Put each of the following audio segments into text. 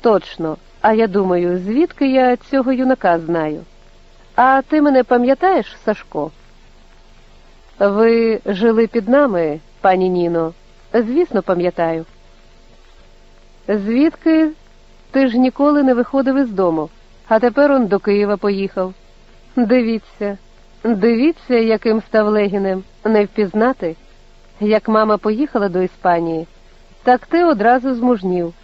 Точно, а я думаю, звідки я цього юнака знаю. А ти мене пам'ятаєш, Сашко? Ви жили під нами, пані Ніно. Звісно, пам'ятаю. Звідки ти ж ніколи не виходив із дому, а тепер он до Києва поїхав. Дивіться, дивіться, яким став Легінем, не впізнати. Як мама поїхала до Іспанії, так ти одразу змужнів.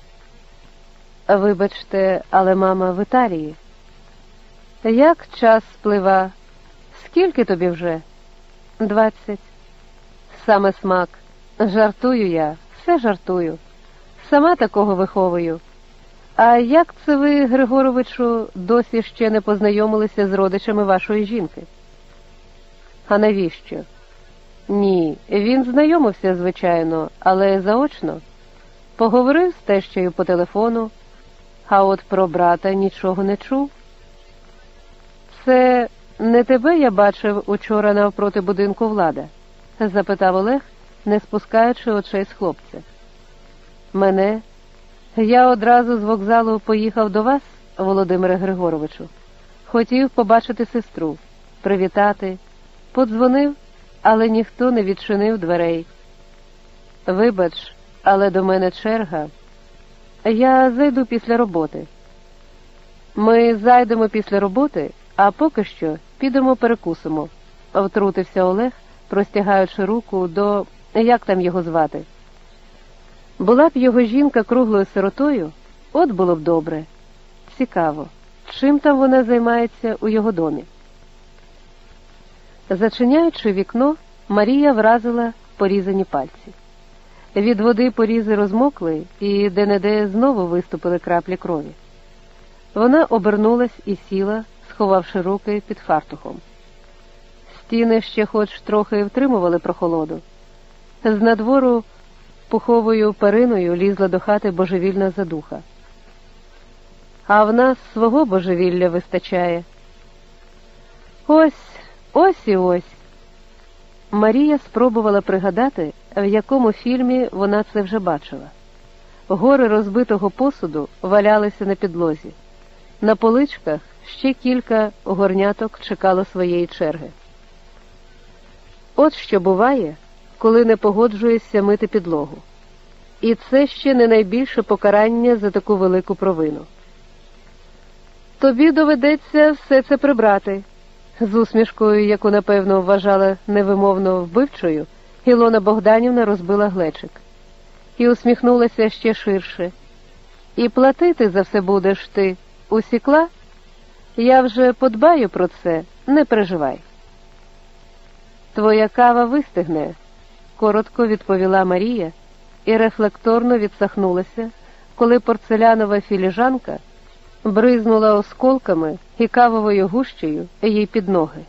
Вибачте, але мама в Італії. Як час сплива? Скільки тобі вже? Двадцять. Саме смак. Жартую я, все жартую. Сама такого виховую. А як це ви, Григоровичу, досі ще не познайомилися з родичами вашої жінки? А навіщо? Ні, він знайомився, звичайно, але заочно. Поговорив з тещею по телефону, а от про брата нічого не чув. Це не тебе я бачив учора навпроти будинку влада? запитав Олег, не спускаючи очей з хлопця. Мене? Я одразу з вокзалу поїхав до вас, Володимире Григоровичу. Хотів побачити сестру, привітати, подзвонив, але ніхто не відчинив дверей. Вибач, але до мене черга. Я зайду після роботи. Ми зайдемо після роботи, а поки що підемо перекусимо, втрутився Олег, простягаючи руку до як там його звати. Була б його жінка круглою сиротою, от було б добре. Цікаво, чим там вона займається у його домі. Зачиняючи вікно, Марія вразила порізані пальці. Від води порізи розмокли і де-не-де знову виступили краплі крові. Вона обернулась і сіла, сховавши руки під фартухом. Стіни ще хоч трохи втримували прохолоду. З надвору пуховою периною лізла до хати божевільна задуха. А в нас свого божевілля вистачає. Ось, ось і ось. Марія спробувала пригадати, в якому фільмі вона це вже бачила. Гори розбитого посуду валялися на підлозі. На поличках ще кілька горняток чекало своєї черги. От що буває, коли не погоджуєшся мити підлогу. І це ще не найбільше покарання за таку велику провину. Тобі доведеться все це прибрати. З усмішкою, яку, напевно, вважала невимовно вбивчою, Ілона Богданівна розбила глечик і усміхнулася ще ширше. І платити за все будеш ти усікла? Я вже подбаю про це, не переживай. Твоя кава вистигне, коротко відповіла Марія і рефлекторно відсахнулася, коли порцелянова філіжанка бризнула осколками і кавовою гущею їй під ноги.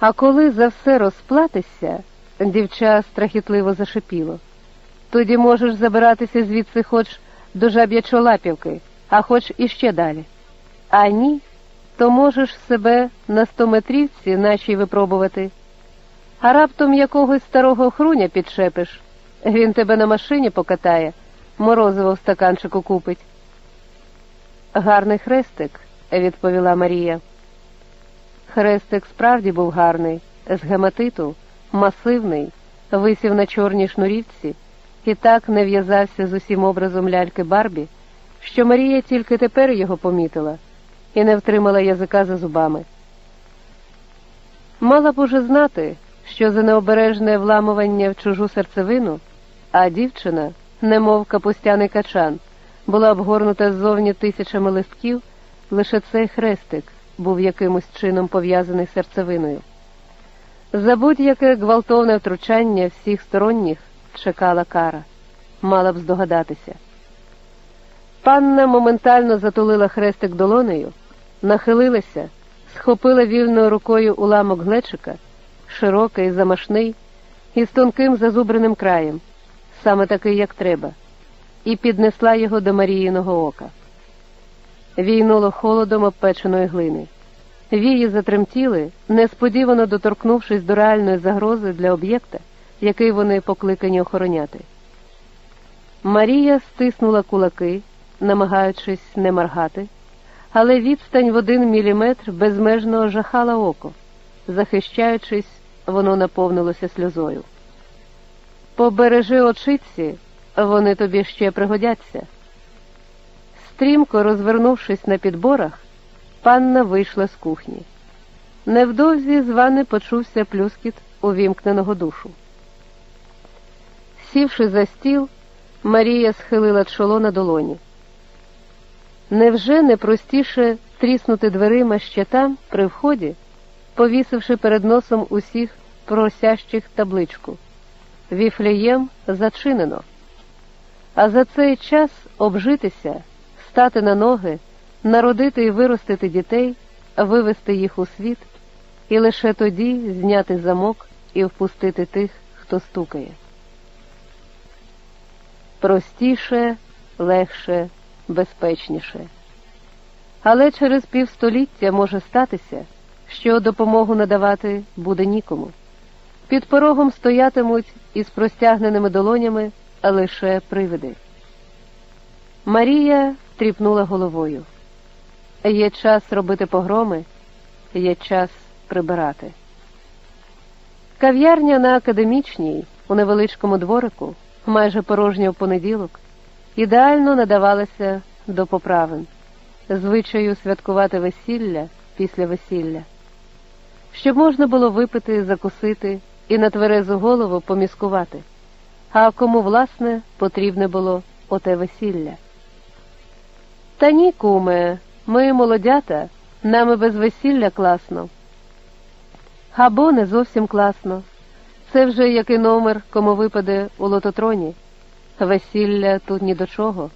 А коли за все розплатишся, дівча страхітливо зашипіло, тоді можеш забиратися звідси хоч до жаб'ячолапівки, а хоч іще далі. А ні, то можеш себе на стометрівці нашій випробувати, а раптом якогось старого хруня підшепиш. Він тебе на машині покатає, морозиво в стаканчику купить. Гарний хрестик, відповіла Марія. Хрестик справді був гарний, з гематиту, масивний, висів на чорній шнурівці і так не в'язався з усім образом ляльки Барбі, що Марія тільки тепер його помітила і не втримала язика за зубами. Мала б уже знати, що за необережне вламування в чужу серцевину, а дівчина, немов капустяний качан, була обгорнута ззовні тисячами листків, лише цей хрестик був якимось чином пов'язаний серцевиною. За будь-яке гвалтовне втручання всіх сторонніх чекала кара, мала б здогадатися. Панна моментально затулила хрестик долонею, нахилилася, схопила вільною рукою уламок глечика, широкий, замашний, із тонким зазубреним краєм, саме такий, як треба і піднесла його до Маріїного ока. Війнуло холодом обпеченої глини. Вії затремтіли, несподівано доторкнувшись до реальної загрози для об'єкта, який вони покликані охороняти. Марія стиснула кулаки, намагаючись не моргати, але відстань в один міліметр безмежно жахала око. Захищаючись, воно наповнилося сльозою. Побережи очиці, вони тобі ще пригодяться. Стрімко розвернувшись на підборах, панна вийшла з кухні. Невдовзі з вани почувся плюскіт увімкненого душу. Сівши за стіл, Марія схилила чоло на долоні. Невже не простіше тріснути дверима ще там, при вході, повісивши перед носом усіх просящих табличку? Віфлеєм зачинено. А за цей час обжитися, стати на ноги, народити і виростити дітей, вивести їх у світ, і лише тоді зняти замок і впустити тих, хто стукає. Простіше, легше, безпечніше. Але через півстоліття може статися, що допомогу надавати буде нікому. Під порогом стоятимуть із простягненими долонями лише привиди. Марія тріпнула головою. Є час робити погроми, є час прибирати. Кав'ярня на академічній, у невеличкому дворику, майже порожня в понеділок, ідеально надавалася до поправин, звичаю святкувати весілля після весілля, щоб можна було випити, закусити і на тверезу голову поміскувати, а кому, власне, потрібне було оте весілля. Та ні, куме, ми молодята, нами без весілля класно. Або не зовсім класно. Це вже який номер, кому випаде у лототроні. Весілля тут ні до чого.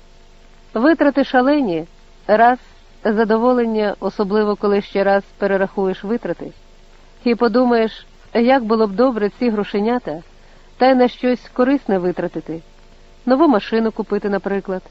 Витрати шалені, раз задоволення, особливо коли ще раз перерахуєш витрати, і подумаєш, як було б добре ці грошенята, та й на щось корисне витратити, нову машину купити, наприклад.